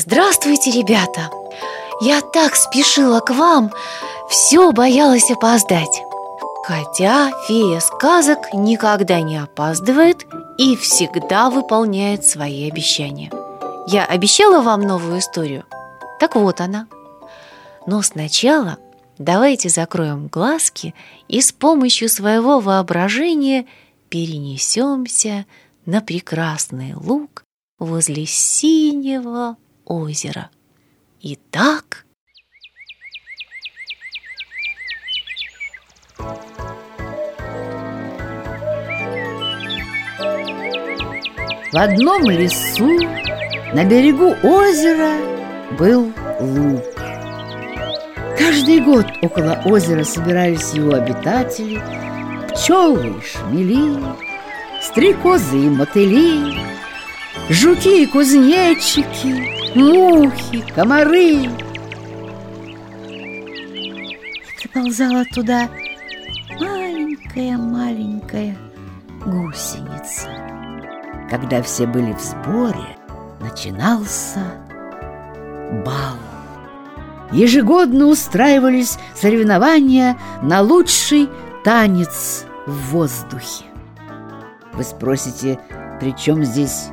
Здравствуйте, ребята! Я так спешила к вам, все боялась опоздать. Хотя фея сказок никогда не опаздывает и всегда выполняет свои обещания. Я обещала вам новую историю? Так вот она. Но сначала давайте закроем глазки и с помощью своего воображения перенесемся на прекрасный луг возле синего озера. Итак... В одном лесу на берегу озера был луг. Каждый год около озера собирались его обитатели, пчелы и шмели, стрекозы и мотыли, жуки и кузнечики, мухи, комары. И приползала туда маленькая-маленькая гусеница. Когда все были в сборе, начинался бал. Ежегодно устраивались соревнования на лучший танец в воздухе. Вы спросите, при чем здесь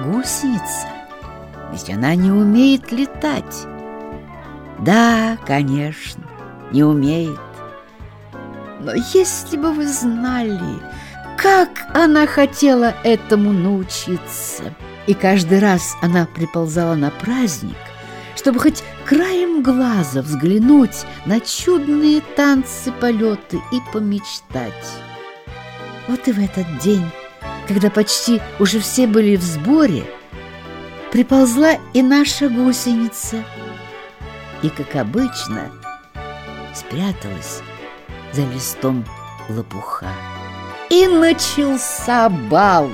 гусеница? Ведь она не умеет летать. Да, конечно, не умеет. Но если бы вы знали, как она хотела этому научиться. И каждый раз она приползала на праздник, чтобы хоть краем глаза взглянуть на чудные танцы, полеты и помечтать. Вот и в этот день, когда почти уже все были в сборе, приползла и наша гусеница. И, как обычно, спряталась за листом лопуха. И начался бал.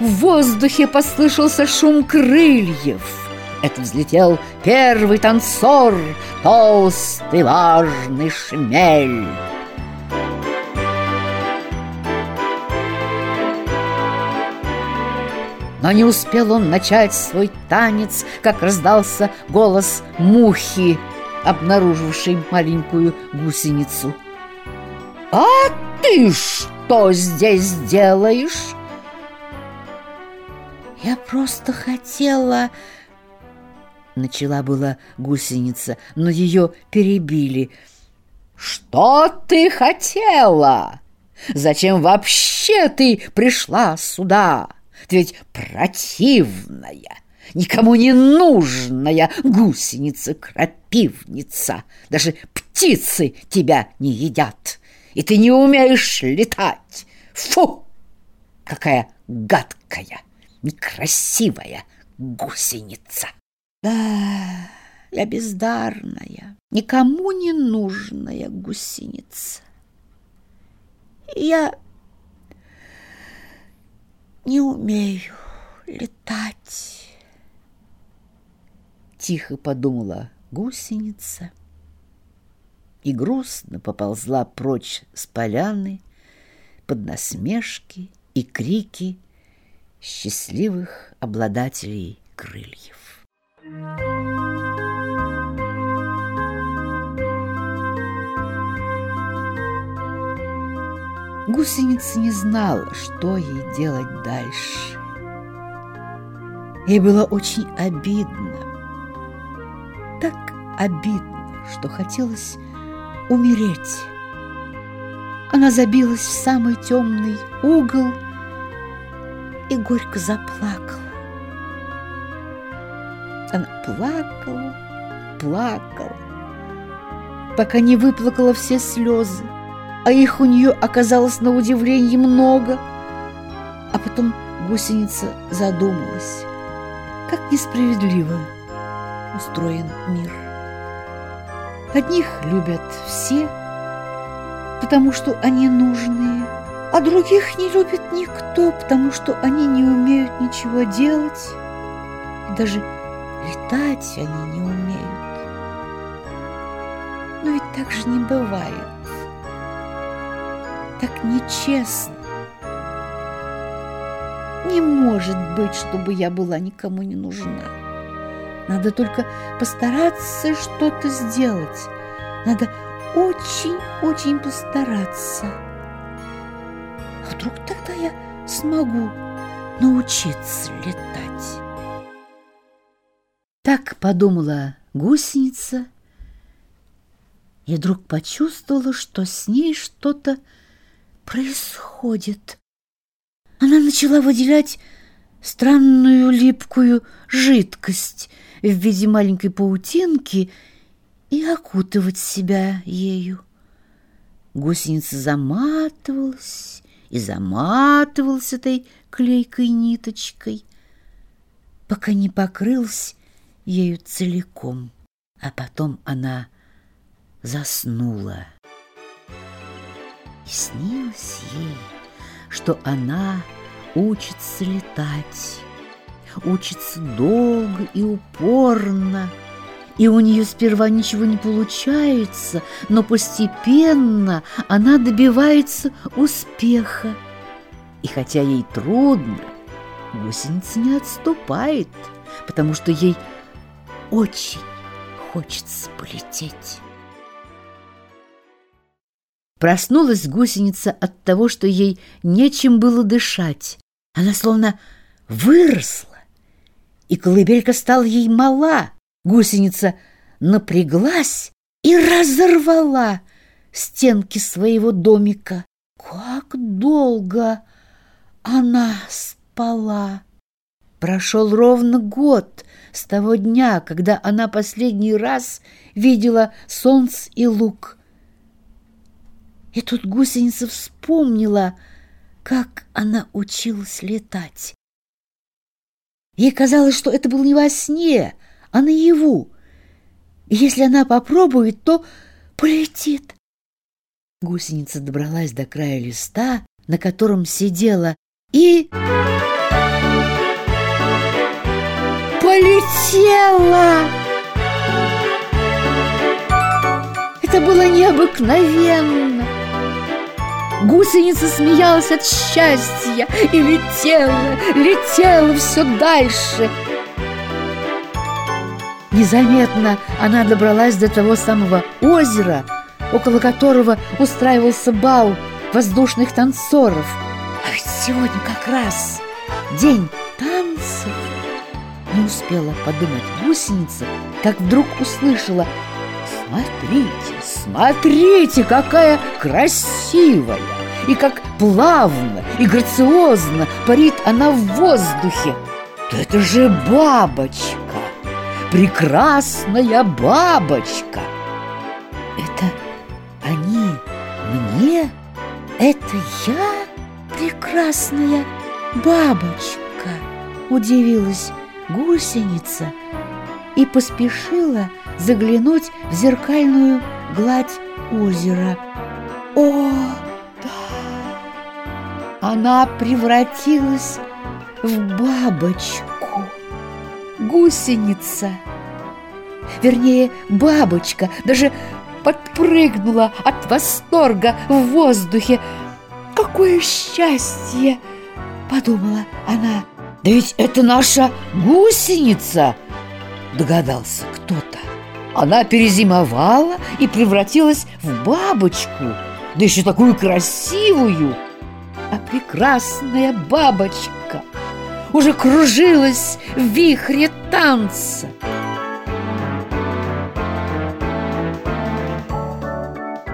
В воздухе послышался шум крыльев. Это взлетел первый танцор, толстый важный шмель. Но не успел он начать свой танец, как раздался голос мухи, обнаружившей маленькую гусеницу. «А ты что здесь делаешь?» «Я просто хотела...» Начала была гусеница, но ее перебили. «Что ты хотела? Зачем вообще ты пришла сюда?» Ты ведь противная, никому не нужная гусеница-крапивница. Даже птицы тебя не едят, и ты не умеешь летать. Фу! Какая гадкая, некрасивая гусеница. Да, я бездарная, никому не нужная гусеница. Я не умею летать. Тихо подумала гусеница и грустно поползла прочь с поляны под насмешки и крики счастливых обладателей крыльев. Гусеница не знала, что ей делать дальше. Ей было очень обидно. Так обидно, что хотелось умереть. Она забилась в самый темный угол и горько заплакала. Она плакала, плакала, пока не выплакала все слезы а их у нее оказалось на удивление много. А потом гусеница задумалась, как несправедливо устроен мир. Одних любят все, потому что они нужные, а других не любит никто, потому что они не умеют ничего делать, и даже летать они не умеют. Но ведь так же не бывает. Так нечестно. Не может быть, чтобы я была никому не нужна. Надо только постараться что-то сделать. Надо очень-очень постараться. А вдруг тогда я смогу научиться летать? Так подумала гусеница и вдруг почувствовала, что с ней что-то происходит. Она начала выделять странную липкую жидкость в виде маленькой паутинки и окутывать себя ею. Гусеница заматывалась и заматывалась этой клейкой ниточкой, пока не покрылась ею целиком, а потом она заснула. И снилось ей, что она учится летать, учится долго и упорно, и у нее сперва ничего не получается, но постепенно она добивается успеха. И хотя ей трудно, гусеница не отступает, потому что ей очень хочется полететь. Проснулась гусеница от того, что ей нечем было дышать. Она словно выросла, и колыбелька стала ей мала. Гусеница напряглась и разорвала стенки своего домика. Как долго она спала! Прошел ровно год с того дня, когда она последний раз видела солнце и лук. И тут гусеница вспомнила, как она училась летать. Ей казалось, что это было не во сне, а наяву. И если она попробует, то полетит. Гусеница добралась до края листа, на котором сидела, и... Полетела! Это было необыкновенно! Гусеница смеялась от счастья и летела, летела все дальше — Незаметно она добралась до того самого озера, около которого устраивался бал воздушных танцоров. А ведь сегодня как раз день танцев. Не успела подумать гусеница, как вдруг услышала «Смотрите, смотрите, какая красивая!» И как плавно и грациозно парит она в воздухе. Да это же бабочка! прекрасная бабочка. Это они мне? Это я прекрасная бабочка? Удивилась гусеница и поспешила заглянуть в зеркальную гладь озера. О, да! Она превратилась в бабочку гусеница. Вернее, бабочка даже подпрыгнула от восторга в воздухе. «Какое счастье!» — подумала она. «Да ведь это наша гусеница!» — догадался кто-то. Она перезимовала и превратилась в бабочку, да еще такую красивую. А прекрасная бабочка — уже кружилась в вихре танца.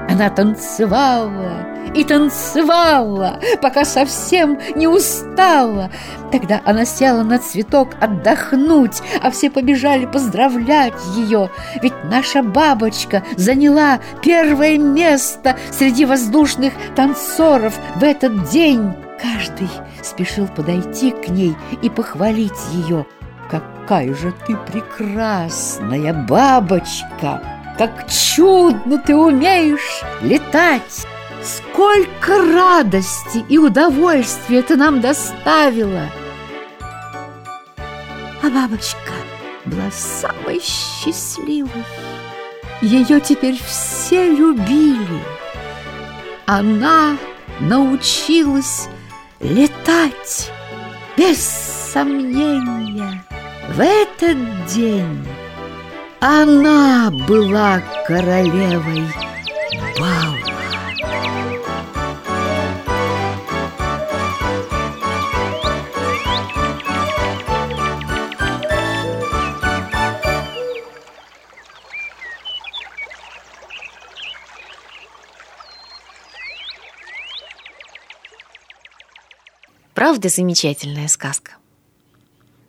Она танцевала и танцевала, пока совсем не устала. Тогда она села на цветок отдохнуть, а все побежали поздравлять ее, ведь наша бабочка заняла первое место среди воздушных танцоров в этот день. Каждый спешил подойти к ней и похвалить ее. «Какая же ты прекрасная бабочка! Как чудно ты умеешь летать! Сколько радости и удовольствия ты нам доставила!» А бабочка была самой счастливой. Ее теперь все любили. Она научилась летать. Без сомнения, в этот день она была королевой Правда замечательная сказка?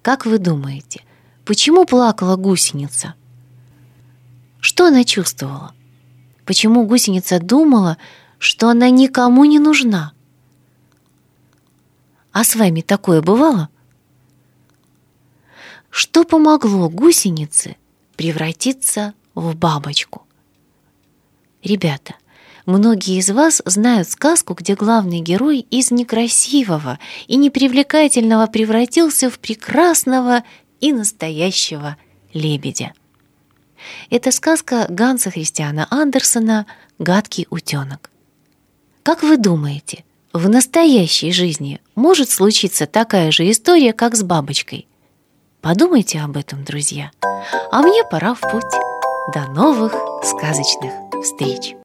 Как вы думаете, почему плакала гусеница? Что она чувствовала? Почему гусеница думала, что она никому не нужна? А с вами такое бывало? Что помогло гусенице превратиться в бабочку? Ребята, Многие из вас знают сказку, где главный герой из некрасивого и непривлекательного превратился в прекрасного и настоящего лебедя. Это сказка Ганса Христиана Андерсона «Гадкий утенок». Как вы думаете, в настоящей жизни может случиться такая же история, как с бабочкой? Подумайте об этом, друзья. А мне пора в путь. До новых сказочных встреч!